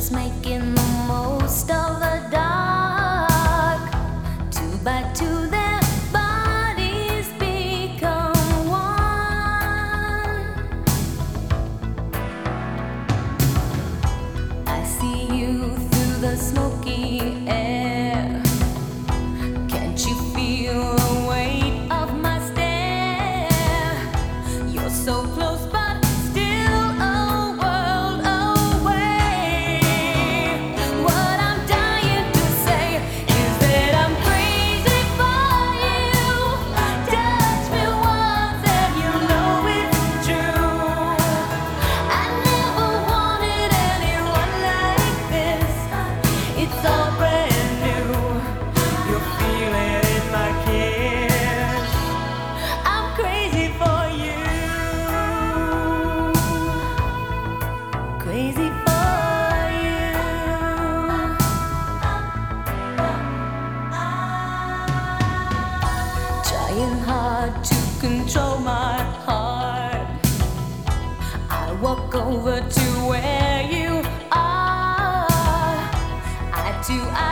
just making the most of the dark. Two by two, their bodies become one. I see you through the smoky air. to